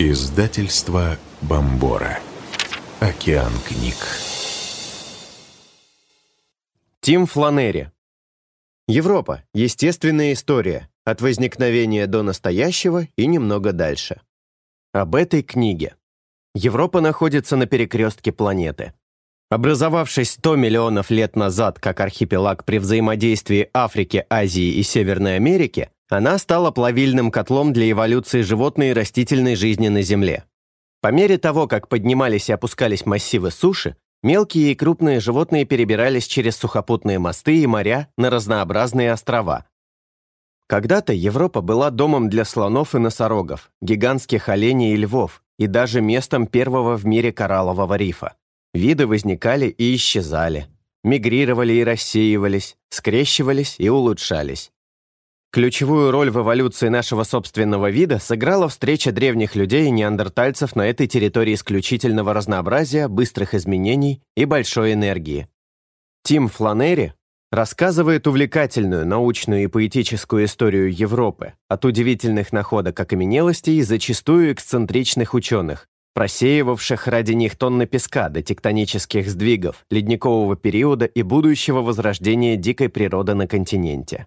Издательство Бомбора. Океан книг. Тим Фланери. Европа. Естественная история. От возникновения до настоящего и немного дальше. Об этой книге. Европа находится на перекрестке планеты. Образовавшись 100 миллионов лет назад как архипелаг при взаимодействии Африки, Азии и Северной Америки, она стала плавильным котлом для эволюции животной и растительной жизни на Земле. По мере того, как поднимались и опускались массивы суши, мелкие и крупные животные перебирались через сухопутные мосты и моря на разнообразные острова. Когда-то Европа была домом для слонов и носорогов, гигантских оленей и львов, и даже местом первого в мире кораллового рифа. Виды возникали и исчезали, мигрировали и рассеивались, скрещивались и улучшались. Ключевую роль в эволюции нашего собственного вида сыграла встреча древних людей и неандертальцев на этой территории исключительного разнообразия, быстрых изменений и большой энергии. Тим Фланери рассказывает увлекательную научную и поэтическую историю Европы, от удивительных находок окаменелостей и зачастую эксцентричных ученых, просеивавших ради них тонны песка до тектонических сдвигов, ледникового периода и будущего возрождения дикой природы на континенте.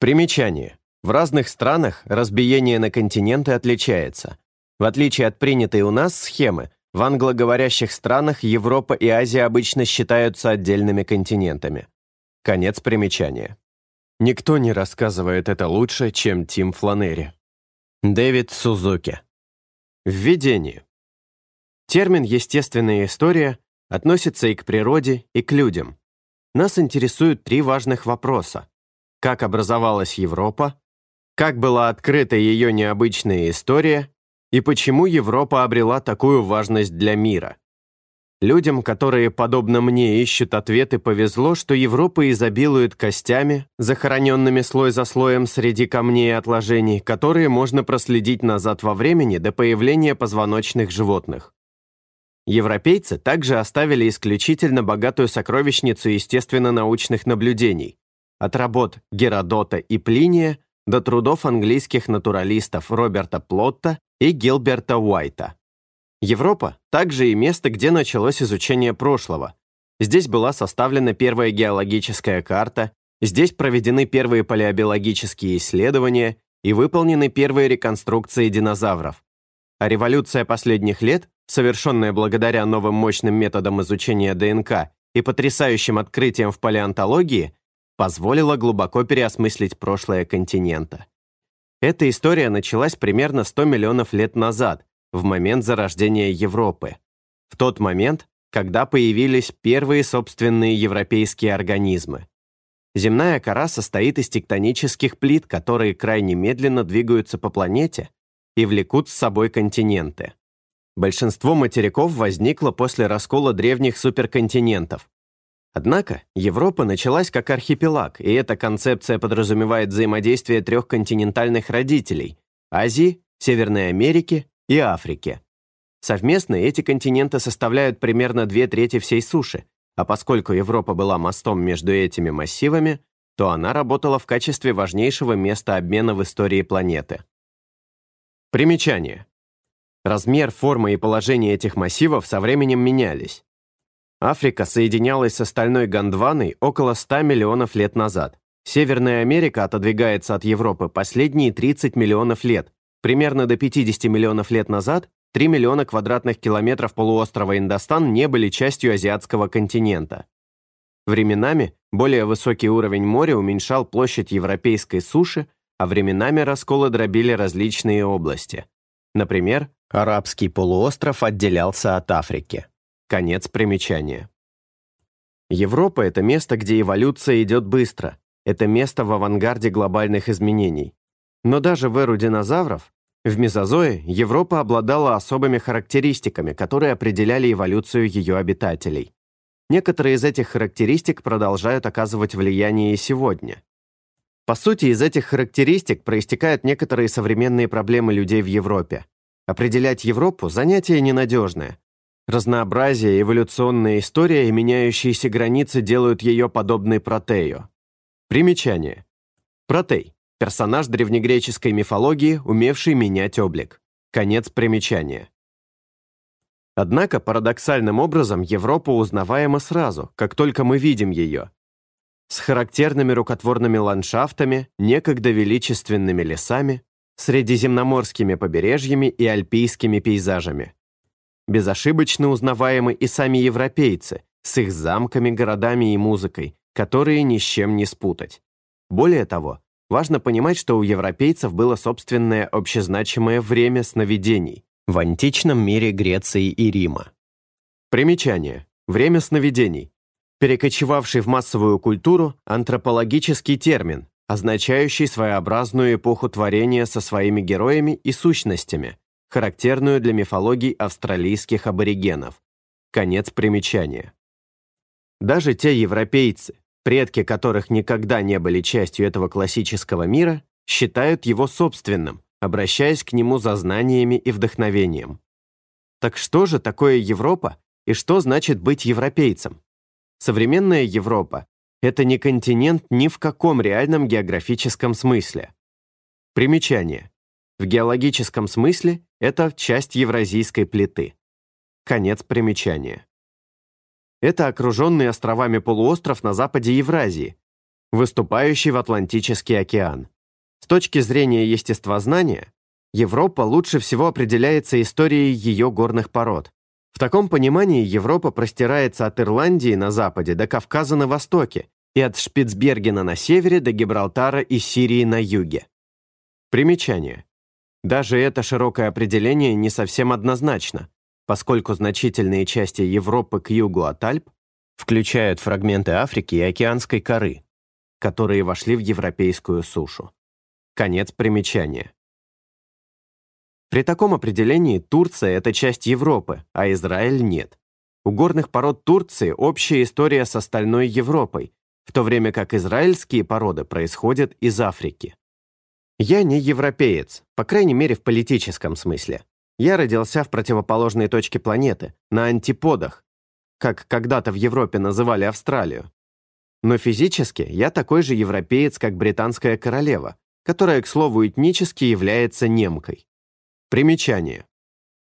Примечание. В разных странах разбиение на континенты отличается. В отличие от принятой у нас схемы, в англоговорящих странах Европа и Азия обычно считаются отдельными континентами. Конец примечания. Никто не рассказывает это лучше, чем Тим Фланери. Дэвид Сузуки. Введение. Термин «естественная история» относится и к природе, и к людям. Нас интересуют три важных вопроса как образовалась Европа, как была открыта ее необычная история и почему Европа обрела такую важность для мира. Людям, которые, подобно мне, ищут ответы, повезло, что Европа изобилует костями, захороненными слой за слоем среди камней и отложений, которые можно проследить назад во времени до появления позвоночных животных. Европейцы также оставили исключительно богатую сокровищницу естественно-научных наблюдений, от работ Геродота и Плиния до трудов английских натуралистов Роберта Плотта и Гилберта Уайта. Европа также и место, где началось изучение прошлого. Здесь была составлена первая геологическая карта, здесь проведены первые палеобиологические исследования и выполнены первые реконструкции динозавров. А революция последних лет, совершенная благодаря новым мощным методам изучения ДНК и потрясающим открытиям в палеонтологии, позволила глубоко переосмыслить прошлое континента. Эта история началась примерно 100 миллионов лет назад, в момент зарождения Европы. В тот момент, когда появились первые собственные европейские организмы. Земная кора состоит из тектонических плит, которые крайне медленно двигаются по планете и влекут с собой континенты. Большинство материков возникло после раскола древних суперконтинентов, Однако Европа началась как архипелаг, и эта концепция подразумевает взаимодействие трех континентальных родителей – Азии, Северной Америки и Африки. Совместно эти континенты составляют примерно две трети всей суши, а поскольку Европа была мостом между этими массивами, то она работала в качестве важнейшего места обмена в истории планеты. Примечание. Размер, форма и положение этих массивов со временем менялись. Африка соединялась с остальной Гондваной около 100 миллионов лет назад. Северная Америка отодвигается от Европы последние 30 миллионов лет. Примерно до 50 миллионов лет назад 3 миллиона квадратных километров полуострова Индостан не были частью азиатского континента. Временами более высокий уровень моря уменьшал площадь европейской суши, а временами расколы дробили различные области. Например, арабский полуостров отделялся от Африки. Конец примечания. Европа — это место, где эволюция идет быстро. Это место в авангарде глобальных изменений. Но даже в эру динозавров, в мезозое, Европа обладала особыми характеристиками, которые определяли эволюцию ее обитателей. Некоторые из этих характеристик продолжают оказывать влияние и сегодня. По сути, из этих характеристик проистекают некоторые современные проблемы людей в Европе. Определять Европу – занятие ненадежное. Разнообразие, эволюционная история и меняющиеся границы делают ее подобной Протею. Примечание. Протей – персонаж древнегреческой мифологии, умевший менять облик. Конец примечания. Однако парадоксальным образом Европа узнаваема сразу, как только мы видим ее. С характерными рукотворными ландшафтами, некогда величественными лесами, средиземноморскими побережьями и альпийскими пейзажами. Безошибочно узнаваемы и сами европейцы с их замками, городами и музыкой, которые ни с чем не спутать. Более того, важно понимать, что у европейцев было собственное общезначимое время сновидений в античном мире Греции и Рима. Примечание. Время сновидений. Перекочевавший в массовую культуру антропологический термин, означающий своеобразную эпоху творения со своими героями и сущностями, характерную для мифологий австралийских аборигенов. Конец примечания. Даже те европейцы, предки которых никогда не были частью этого классического мира, считают его собственным, обращаясь к нему за знаниями и вдохновением. Так что же такое Европа и что значит быть европейцем? Современная Европа – это не континент ни в каком реальном географическом смысле. Примечание. В геологическом смысле это часть евразийской плиты. Конец примечания. Это окруженный островами полуостров на западе Евразии, выступающий в Атлантический океан. С точки зрения естествознания, Европа лучше всего определяется историей ее горных пород. В таком понимании Европа простирается от Ирландии на западе до Кавказа на востоке и от Шпицбергена на севере до Гибралтара и Сирии на юге. Примечание. Даже это широкое определение не совсем однозначно, поскольку значительные части Европы к югу от Альп включают фрагменты Африки и океанской коры, которые вошли в европейскую сушу. Конец примечания. При таком определении Турция – это часть Европы, а Израиль – нет. У горных пород Турции общая история с остальной Европой, в то время как израильские породы происходят из Африки. Я не европеец, по крайней мере в политическом смысле. Я родился в противоположной точке планеты, на антиподах, как когда-то в Европе называли Австралию. Но физически я такой же европеец, как британская королева, которая, к слову, этнически является немкой. Примечание.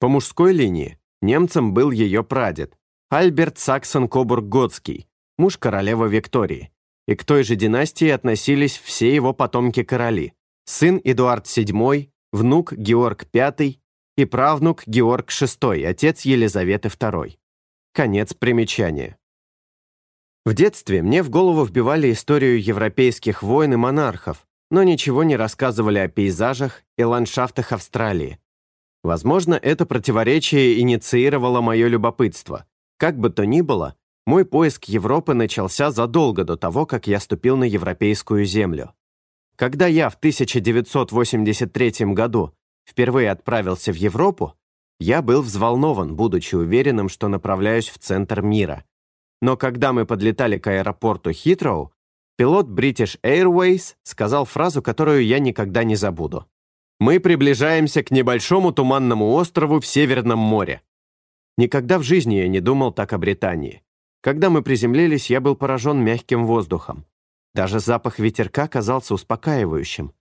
По мужской линии немцем был ее прадед, Альберт Саксон Кобург-Готский, муж королевы Виктории, и к той же династии относились все его потомки-короли, сын Эдуард VII, внук Георг V и правнук Георг VI, отец Елизаветы II. Конец примечания. В детстве мне в голову вбивали историю европейских войн и монархов, но ничего не рассказывали о пейзажах и ландшафтах Австралии. Возможно, это противоречие инициировало мое любопытство. Как бы то ни было, мой поиск Европы начался задолго до того, как я ступил на европейскую землю. Когда я в 1983 году впервые отправился в Европу, я был взволнован, будучи уверенным, что направляюсь в центр мира. Но когда мы подлетали к аэропорту Хитроу, пилот British Airways сказал фразу, которую я никогда не забуду. «Мы приближаемся к небольшому туманному острову в Северном море». Никогда в жизни я не думал так о Британии. Когда мы приземлились, я был поражен мягким воздухом. Даже запах ветерка казался успокаивающим.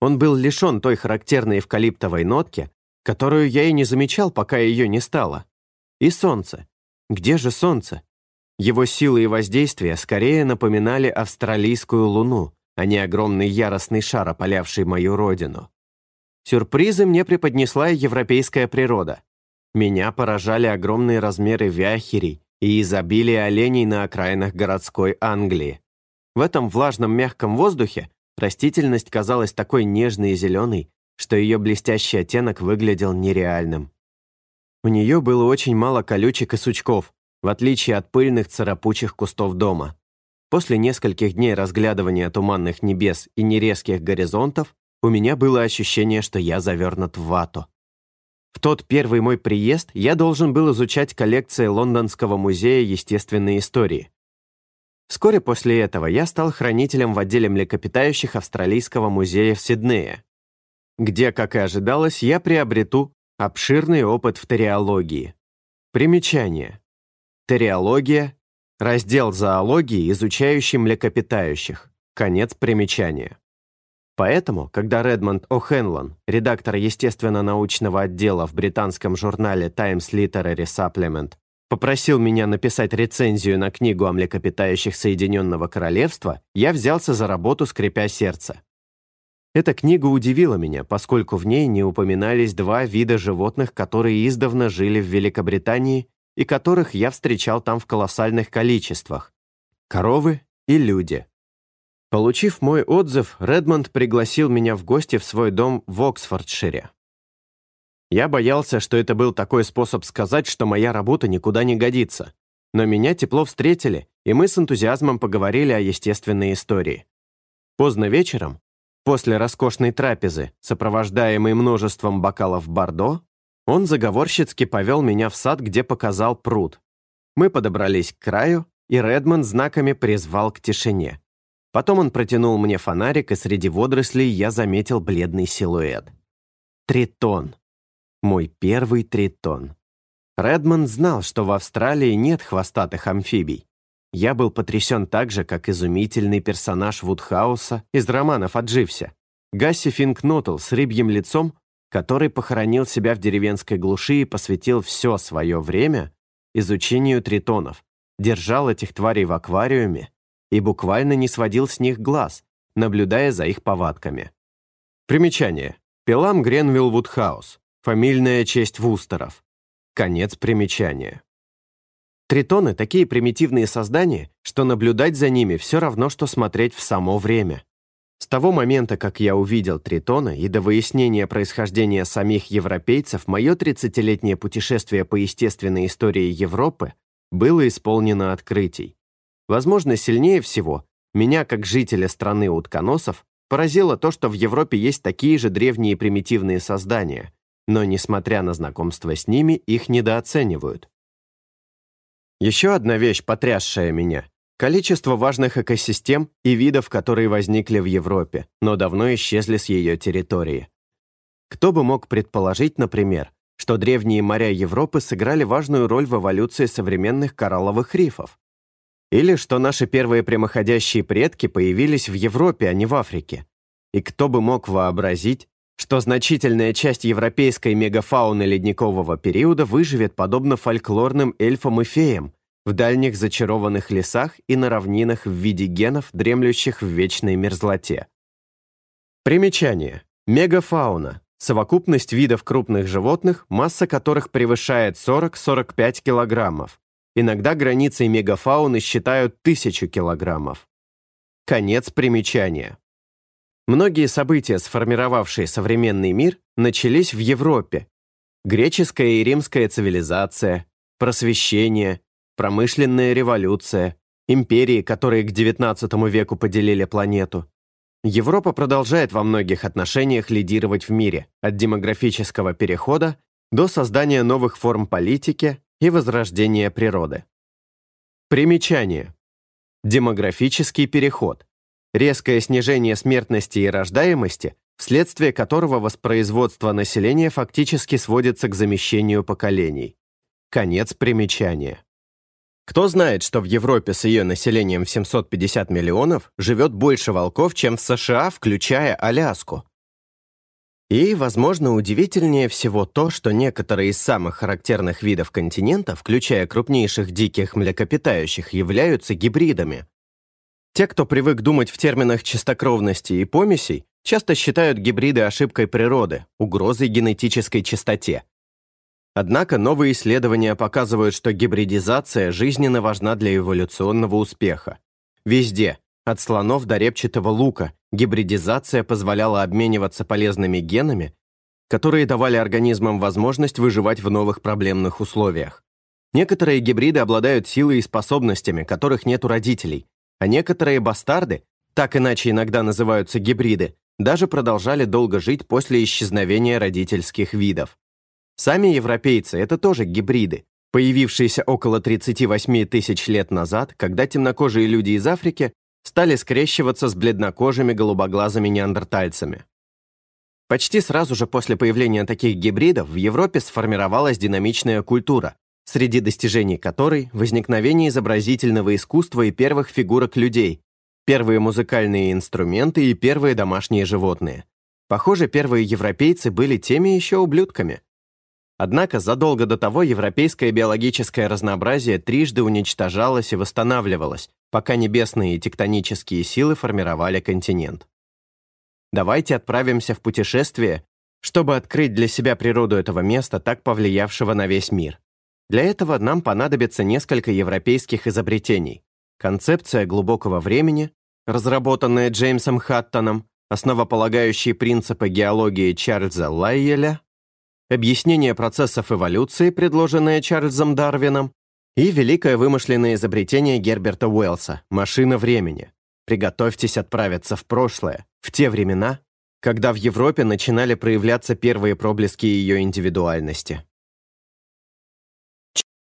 Он был лишен той характерной эвкалиптовой нотки, которую я и не замечал, пока ее не стало. И солнце. Где же солнце? Его силы и воздействия скорее напоминали австралийскую луну, а не огромный яростный шар, опалявший мою родину. Сюрпризы мне преподнесла европейская природа. Меня поражали огромные размеры вяхерей и изобилие оленей на окраинах городской Англии. В этом влажном мягком воздухе растительность казалась такой нежной и зеленой, что ее блестящий оттенок выглядел нереальным. У нее было очень мало колючек и сучков, в отличие от пыльных царапучих кустов дома. После нескольких дней разглядывания туманных небес и нерезких горизонтов у меня было ощущение, что я завернут в вату. В тот первый мой приезд я должен был изучать коллекции Лондонского музея естественной истории. Вскоре после этого я стал хранителем в отделе млекопитающих Австралийского музея в Сиднее, где, как и ожидалось, я приобрету обширный опыт в териологии. Примечание. Териология – раздел зоологии, изучающий млекопитающих. Конец примечания. Поэтому, когда Редмонд О'Хенлон, редактор естественно-научного отдела в британском журнале Times Literary Supplement, попросил меня написать рецензию на книгу о млекопитающих Соединенного Королевства, я взялся за работу, скрипя сердце. Эта книга удивила меня, поскольку в ней не упоминались два вида животных, которые издавна жили в Великобритании и которых я встречал там в колоссальных количествах – коровы и люди. Получив мой отзыв, Редмонд пригласил меня в гости в свой дом в Оксфордшире. Я боялся, что это был такой способ сказать, что моя работа никуда не годится. Но меня тепло встретили, и мы с энтузиазмом поговорили о естественной истории. Поздно вечером, после роскошной трапезы, сопровождаемой множеством бокалов бордо, он заговорщицки повел меня в сад, где показал пруд. Мы подобрались к краю, и Редмонд знаками призвал к тишине. Потом он протянул мне фонарик, и среди водорослей я заметил бледный силуэт. Тритон. Мой первый тритон. Редмонд знал, что в Австралии нет хвостатых амфибий. Я был потрясен так же, как изумительный персонаж Вудхауса из романов о Дживсе. Гасси Финкнотл с рыбьим лицом, который похоронил себя в деревенской глуши и посвятил все свое время изучению тритонов, держал этих тварей в аквариуме и буквально не сводил с них глаз, наблюдая за их повадками. Примечание. Пелам Гренвилл Вудхаус. Фамильная честь Вустеров. Конец примечания. Тритоны — такие примитивные создания, что наблюдать за ними все равно, что смотреть в само время. С того момента, как я увидел Тритона и до выяснения происхождения самих европейцев, мое 30-летнее путешествие по естественной истории Европы было исполнено открытий. Возможно, сильнее всего меня, как жителя страны утконосов, поразило то, что в Европе есть такие же древние примитивные создания, но, несмотря на знакомство с ними, их недооценивают. Еще одна вещь, потрясшая меня – количество важных экосистем и видов, которые возникли в Европе, но давно исчезли с ее территории. Кто бы мог предположить, например, что древние моря Европы сыграли важную роль в эволюции современных коралловых рифов? Или что наши первые прямоходящие предки появились в Европе, а не в Африке. И кто бы мог вообразить, что значительная часть европейской мегафауны ледникового периода выживет подобно фольклорным эльфам и феям в дальних зачарованных лесах и на равнинах в виде генов, дремлющих в вечной мерзлоте. Примечание. Мегафауна – совокупность видов крупных животных, масса которых превышает 40-45 килограммов, Иногда границей мегафауны считают тысячу килограммов. Конец примечания. Многие события, сформировавшие современный мир, начались в Европе. Греческая и римская цивилизация, просвещение, промышленная революция, империи, которые к XIX веку поделили планету. Европа продолжает во многих отношениях лидировать в мире, от демографического перехода до создания новых форм политики, и возрождение природы. Примечание. Демографический переход. Резкое снижение смертности и рождаемости, вследствие которого воспроизводство населения фактически сводится к замещению поколений. Конец примечания. Кто знает, что в Европе с ее населением в 750 миллионов живет больше волков, чем в США, включая Аляску? И, возможно, удивительнее всего то, что некоторые из самых характерных видов континента, включая крупнейших диких млекопитающих, являются гибридами. Те, кто привык думать в терминах чистокровности и помесей, часто считают гибриды ошибкой природы, угрозой генетической чистоте. Однако новые исследования показывают, что гибридизация жизненно важна для эволюционного успеха. Везде, от слонов до репчатого лука, Гибридизация позволяла обмениваться полезными генами, которые давали организмам возможность выживать в новых проблемных условиях. Некоторые гибриды обладают силой и способностями, которых нет у родителей, а некоторые бастарды, так иначе иногда называются гибриды, даже продолжали долго жить после исчезновения родительских видов. Сами европейцы — это тоже гибриды, появившиеся около 38 тысяч лет назад, когда темнокожие люди из Африки стали скрещиваться с бледнокожими голубоглазыми неандертальцами. Почти сразу же после появления таких гибридов в Европе сформировалась динамичная культура, среди достижений которой возникновение изобразительного искусства и первых фигурок людей, первые музыкальные инструменты и первые домашние животные. Похоже, первые европейцы были теми еще ублюдками. Однако задолго до того европейское биологическое разнообразие трижды уничтожалось и восстанавливалось, пока небесные и тектонические силы формировали континент. Давайте отправимся в путешествие, чтобы открыть для себя природу этого места, так повлиявшего на весь мир. Для этого нам понадобится несколько европейских изобретений. Концепция глубокого времени, разработанная Джеймсом Хаттоном, основополагающие принципы геологии Чарльза Лайеля, объяснение процессов эволюции, предложенное Чарльзом Дарвином, и великое вымышленное изобретение Герберта Уэллса – машина времени. Приготовьтесь отправиться в прошлое, в те времена, когда в Европе начинали проявляться первые проблески ее индивидуальности.